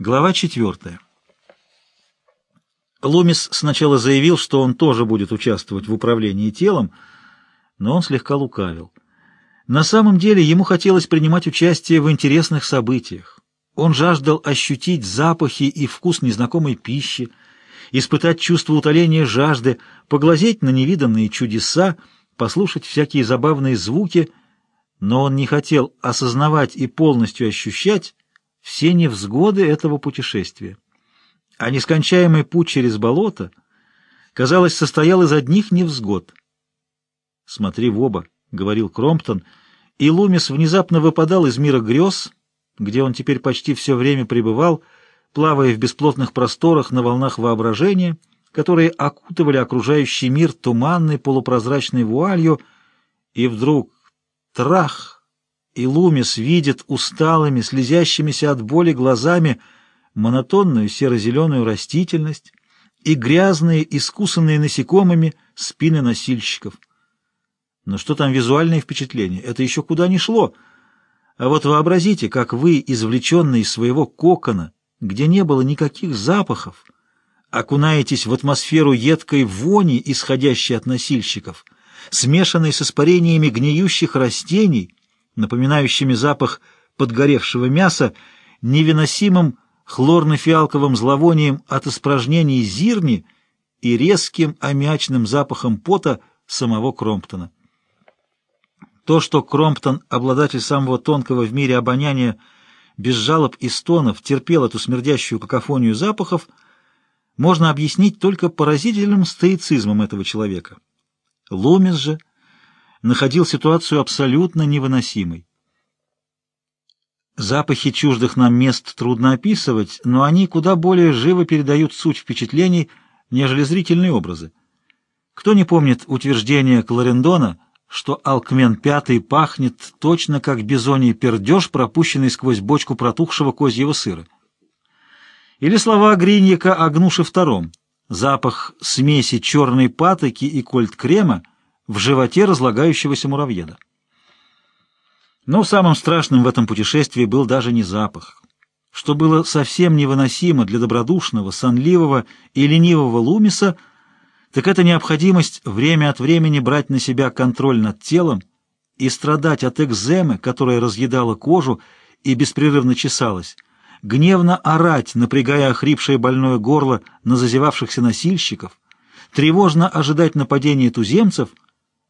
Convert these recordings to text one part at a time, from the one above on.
Глава четвертая. Лумис сначала заявил, что он тоже будет участвовать в управлении телом, но он слегка лукавил. На самом деле ему хотелось принимать участие в интересных событиях. Он жаждал ощутить запахи и вкус незнакомой пищи, испытать чувство утоления жажды, поглазеть на невиданные чудеса, послушать всякие забавные звуки, но он не хотел осознавать и полностью ощущать, все невзгоды этого путешествия. А нескончаемый путь через болото, казалось, состоял из одних невзгод. «Смотри в оба», — говорил Кромптон, и Лумис внезапно выпадал из мира грез, где он теперь почти все время пребывал, плавая в бесплотных просторах на волнах воображения, которые окутывали окружающий мир туманной полупрозрачной вуалью, и вдруг трах! И Лумис видит усталыми, слезящимися от боли глазами монотонную серо-зеленую растительность и грязные, искусанные насекомыми спины носильщиков. Но что там визуальное впечатление? Это еще куда ни шло. А вот вообразите, как вы, извлеченные из своего кокона, где не было никаких запахов, окунаетесь в атмосферу едкой вони, исходящей от носильщиков, смешанной с испарениями гниющих растений, напоминающими запах подгоревшего мяса, невыносимым хлорно-фиалковым зловонием от испражнений зирни и резким аммиачным запахом пота самого Кромптона. То, что Кромптон, обладатель самого тонкого в мире обоняния, без жалоб и стонов терпел эту смердящую какофонию запахов, можно объяснить только поразительным стоицизмом этого человека. Лумис же — находил ситуацию абсолютно невыносимой. Запахи чуждых нам мест трудно описывать, но они куда более живо передают суть впечатлений, нежели зрительные образы. Кто не помнит утверждение Кларендона, что Алкмен Пятый пахнет точно как бизоний пердеж, пропущенный сквозь бочку протухшего козьего сыра? Или слова Гриньяка о Гнуше Втором, запах смеси черной патоки и кольт-крема — в животе разлагающегося муравьеда. Но самым страшным в этом путешествии был даже не запах. Что было совсем невыносимо для добродушного, сонливого и ленивого Лумиса, так это необходимость время от времени брать на себя контроль над телом и страдать от экземы, которая разъедала кожу и беспрерывно чесалась, гневно орать, напрягая охрипшее больное горло на зазевавшихся носильщиков, тревожно ожидать нападения туземцев —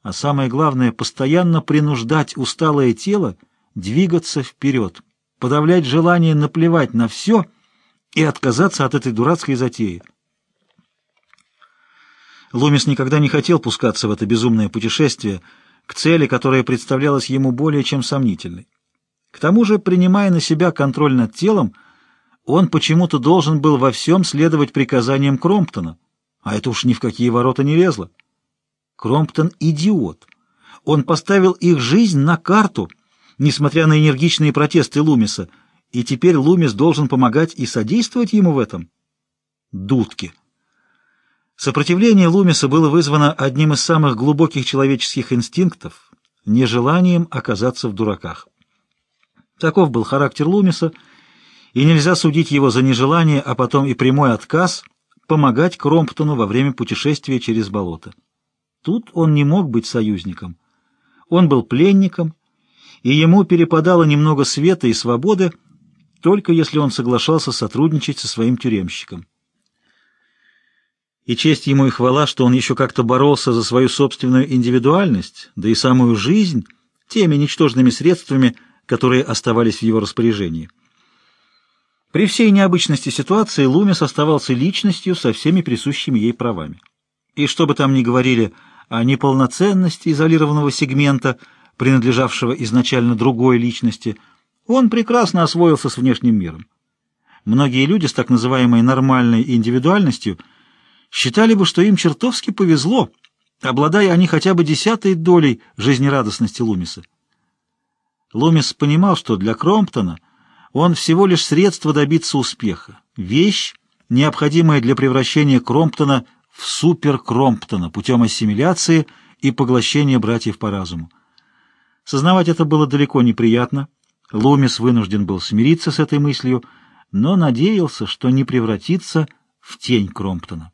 а самое главное — постоянно принуждать усталое тело двигаться вперед, подавлять желание наплевать на все и отказаться от этой дурацкой затеи. Лумис никогда не хотел пускаться в это безумное путешествие к цели, которая представлялась ему более чем сомнительной. К тому же, принимая на себя контроль над телом, он почему-то должен был во всем следовать приказаниям Кромптона, а это уж ни в какие ворота не лезло. Кромптон — идиот. Он поставил их жизнь на карту, несмотря на энергичные протесты Лумиса, и теперь Лумис должен помогать и содействовать ему в этом. Дудки. Сопротивление Лумиса было вызвано одним из самых глубоких человеческих инстинктов — нежеланием оказаться в дураках. Таков был характер Лумиса, и нельзя судить его за нежелание, а потом и прямой отказ помогать Кромптону во время путешествия через болото. Тут он не мог быть союзником. Он был пленником, и ему перепадало немного света и свободы, только если он соглашался сотрудничать со своим тюремщиком. И честь ему и хвала, что он еще как-то боролся за свою собственную индивидуальность, да и самую жизнь, теми ничтожными средствами, которые оставались в его распоряжении. При всей необычности ситуации Лумис оставался личностью со всеми присущими ей правами. И что бы там ни говорили о неполноценности изолированного сегмента, принадлежавшего изначально другой личности, он прекрасно освоился с внешним миром. Многие люди с так называемой нормальной индивидуальностью считали бы, что им чертовски повезло, обладая они хотя бы десятой долей жизнерадостности Лумиса. Лумис понимал, что для Кромптона он всего лишь средство добиться успеха, вещь, необходимая для превращения Кромптона в супер Кромптона путем ассимиляции и поглощения братьев по разуму. Сознавать это было далеко неприятно. Лумис вынужден был смириться с этой мыслью, но надеялся, что не превратится в тень Кромптона.